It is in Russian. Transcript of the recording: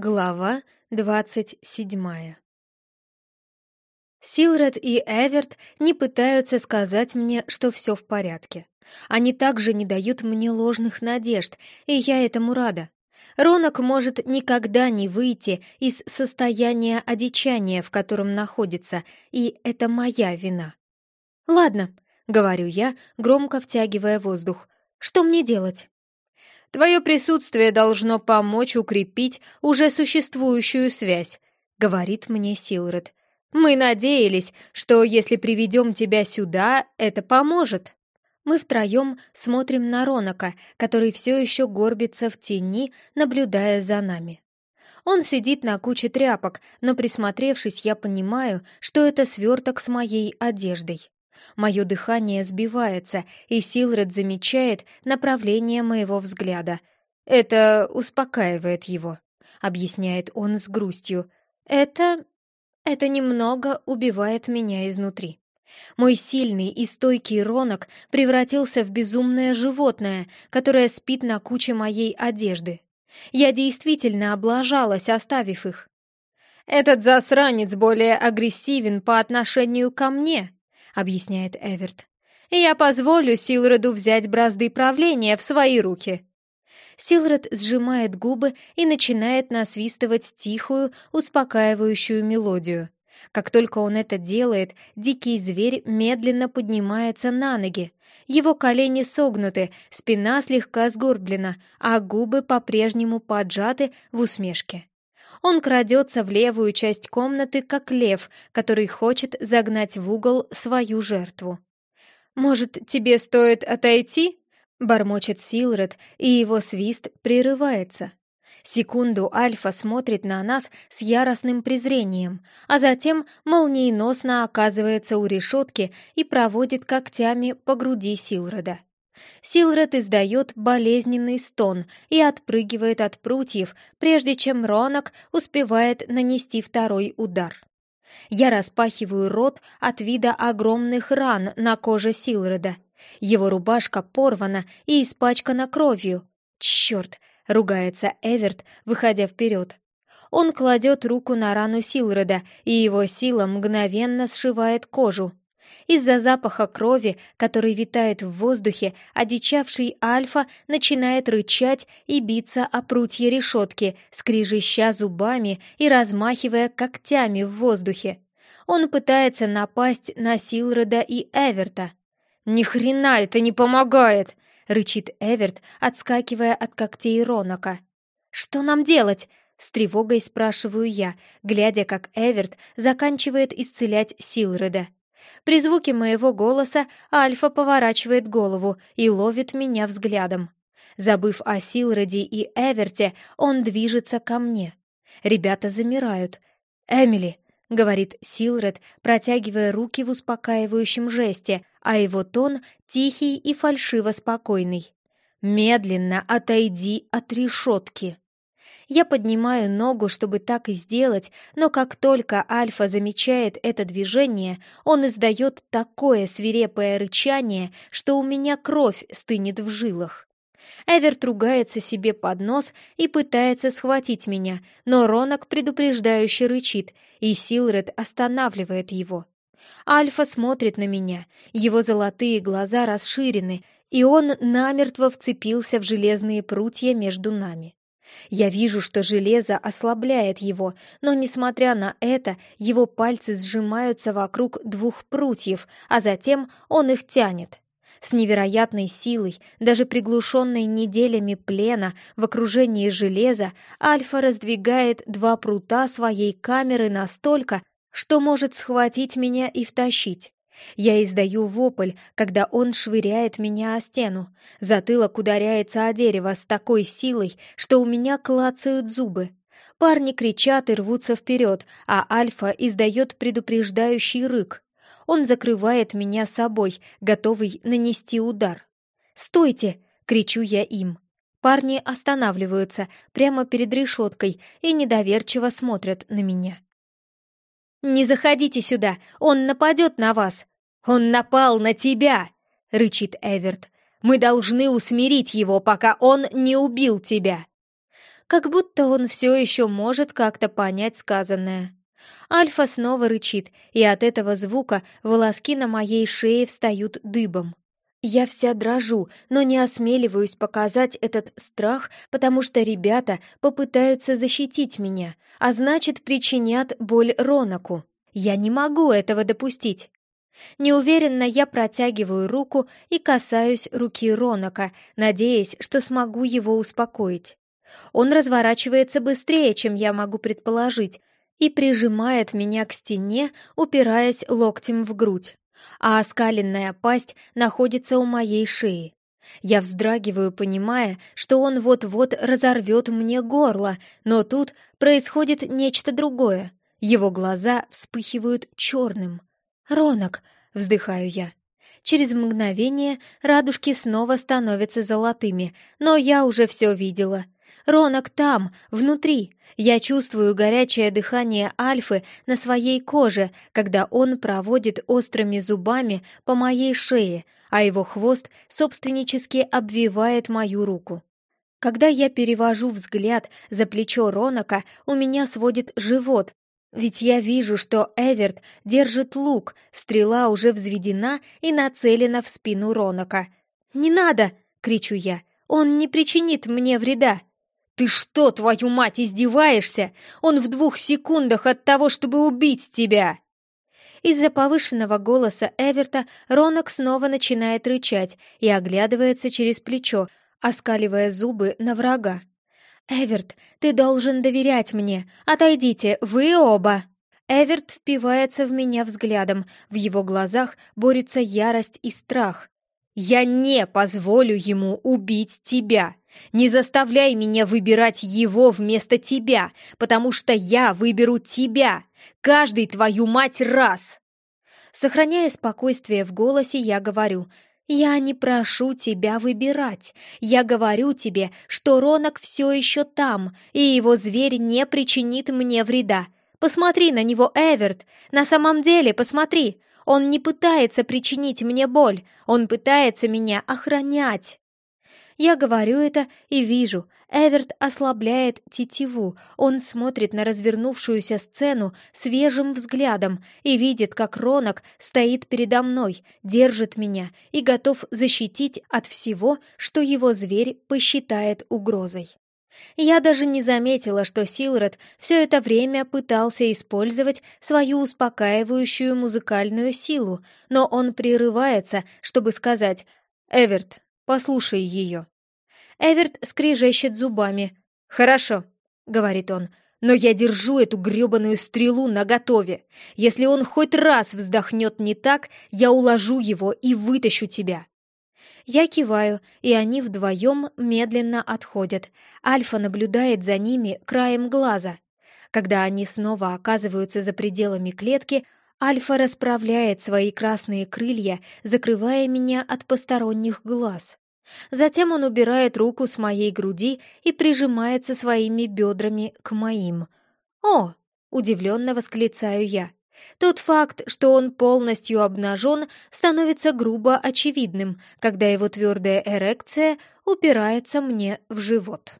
Глава двадцать седьмая Силред и Эверт не пытаются сказать мне, что все в порядке. Они также не дают мне ложных надежд, и я этому рада. Ронок может никогда не выйти из состояния одичания, в котором находится, и это моя вина. «Ладно», — говорю я, громко втягивая воздух, — «что мне делать?» Твое присутствие должно помочь укрепить уже существующую связь», — говорит мне Силред. «Мы надеялись, что если приведем тебя сюда, это поможет». Мы втроем смотрим на Ронака, который все еще горбится в тени, наблюдая за нами. Он сидит на куче тряпок, но присмотревшись, я понимаю, что это сверток с моей одеждой. Мое дыхание сбивается, и Силред замечает направление моего взгляда. «Это успокаивает его», — объясняет он с грустью. «Это... это немного убивает меня изнутри». Мой сильный и стойкий ронок превратился в безумное животное, которое спит на куче моей одежды. Я действительно облажалась, оставив их. «Этот засранец более агрессивен по отношению ко мне», объясняет Эверт. «Я позволю Силреду взять бразды правления в свои руки». Силред сжимает губы и начинает насвистывать тихую, успокаивающую мелодию. Как только он это делает, дикий зверь медленно поднимается на ноги. Его колени согнуты, спина слегка сгорблена, а губы по-прежнему поджаты в усмешке. Он крадется в левую часть комнаты, как лев, который хочет загнать в угол свою жертву. «Может, тебе стоит отойти?» — бормочет Силред, и его свист прерывается. Секунду Альфа смотрит на нас с яростным презрением, а затем молниеносно оказывается у решетки и проводит когтями по груди Силреда. Силред издает болезненный стон и отпрыгивает от прутьев, прежде чем Ронок успевает нанести второй удар. Я распахиваю рот от вида огромных ран на коже Силреда. Его рубашка порвана и испачкана кровью. «Черт!» — ругается Эверт, выходя вперед. Он кладет руку на рану Силреда, и его сила мгновенно сшивает кожу. Из-за запаха крови, который витает в воздухе, одичавший Альфа начинает рычать и биться о прутья решетки, скрижища зубами и размахивая когтями в воздухе. Он пытается напасть на Силрода и Эверта. «Ни хрена это не помогает!» — рычит Эверт, отскакивая от когтей Ронака. «Что нам делать?» — с тревогой спрашиваю я, глядя, как Эверт заканчивает исцелять Силреда. При звуке моего голоса Альфа поворачивает голову и ловит меня взглядом. Забыв о Силроде и Эверте, он движется ко мне. Ребята замирают. «Эмили!» — говорит Силред, протягивая руки в успокаивающем жесте, а его тон тихий и фальшиво спокойный. «Медленно отойди от решетки!» Я поднимаю ногу, чтобы так и сделать, но как только Альфа замечает это движение, он издает такое свирепое рычание, что у меня кровь стынет в жилах. Эверт ругается себе под нос и пытается схватить меня, но Ронок предупреждающе рычит, и Силред останавливает его. Альфа смотрит на меня, его золотые глаза расширены, и он намертво вцепился в железные прутья между нами. Я вижу, что железо ослабляет его, но, несмотря на это, его пальцы сжимаются вокруг двух прутьев, а затем он их тянет. С невероятной силой, даже приглушенной неделями плена в окружении железа, Альфа раздвигает два прута своей камеры настолько, что может схватить меня и втащить. Я издаю вопль, когда он швыряет меня о стену. Затылок ударяется о дерево с такой силой, что у меня клацают зубы. Парни кричат и рвутся вперед, а Альфа издает предупреждающий рык. Он закрывает меня собой, готовый нанести удар. «Стойте!» — кричу я им. Парни останавливаются прямо перед решеткой и недоверчиво смотрят на меня. «Не заходите сюда! Он нападет на вас!» «Он напал на тебя!» — рычит Эверт. «Мы должны усмирить его, пока он не убил тебя!» как будто он все еще может как-то понять сказанное. Альфа снова рычит, и от этого звука волоски на моей шее встают дыбом. Я вся дрожу, но не осмеливаюсь показать этот страх, потому что ребята попытаются защитить меня, а значит, причинят боль Ронаку. Я не могу этого допустить. Неуверенно я протягиваю руку и касаюсь руки Ронака, надеясь, что смогу его успокоить. Он разворачивается быстрее, чем я могу предположить, и прижимает меня к стене, упираясь локтем в грудь а оскаленная пасть находится у моей шеи. Я вздрагиваю, понимая, что он вот-вот разорвет мне горло, но тут происходит нечто другое. Его глаза вспыхивают черным. «Ронок!» — вздыхаю я. Через мгновение радужки снова становятся золотыми, но я уже все видела. Ронок там, внутри, я чувствую горячее дыхание Альфы на своей коже, когда он проводит острыми зубами по моей шее, а его хвост собственнически обвивает мою руку. Когда я перевожу взгляд за плечо Ронака, у меня сводит живот, ведь я вижу, что Эверт держит лук, стрела уже взведена и нацелена в спину Ронака. «Не надо!» — кричу я. «Он не причинит мне вреда!» «Ты что, твою мать, издеваешься? Он в двух секундах от того, чтобы убить тебя!» Из-за повышенного голоса Эверта Ронок снова начинает рычать и оглядывается через плечо, оскаливая зубы на врага. «Эверт, ты должен доверять мне. Отойдите, вы оба!» Эверт впивается в меня взглядом, в его глазах борются ярость и страх. «Я не позволю ему убить тебя! Не заставляй меня выбирать его вместо тебя, потому что я выберу тебя! Каждый твою мать раз!» Сохраняя спокойствие в голосе, я говорю, «Я не прошу тебя выбирать. Я говорю тебе, что Ронок все еще там, и его зверь не причинит мне вреда. Посмотри на него, Эверт! На самом деле, посмотри! Он не пытается причинить мне боль, он пытается меня охранять. Я говорю это и вижу. Эверт ослабляет тетиву. Он смотрит на развернувшуюся сцену свежим взглядом и видит, как Ронок стоит передо мной, держит меня и готов защитить от всего, что его зверь посчитает угрозой. Я даже не заметила, что Силред все это время пытался использовать свою успокаивающую музыкальную силу, но он прерывается, чтобы сказать «Эверт, послушай ее». Эверт скрежещет зубами. «Хорошо», — говорит он, — «но я держу эту грёбаную стрелу наготове. Если он хоть раз вздохнет не так, я уложу его и вытащу тебя». Я киваю, и они вдвоем медленно отходят. Альфа наблюдает за ними краем глаза. Когда они снова оказываются за пределами клетки, Альфа расправляет свои красные крылья, закрывая меня от посторонних глаз. Затем он убирает руку с моей груди и прижимается своими бедрами к моим. «О!» — удивленно восклицаю я. Тот факт, что он полностью обнажен, становится грубо очевидным, когда его твердая эрекция упирается мне в живот.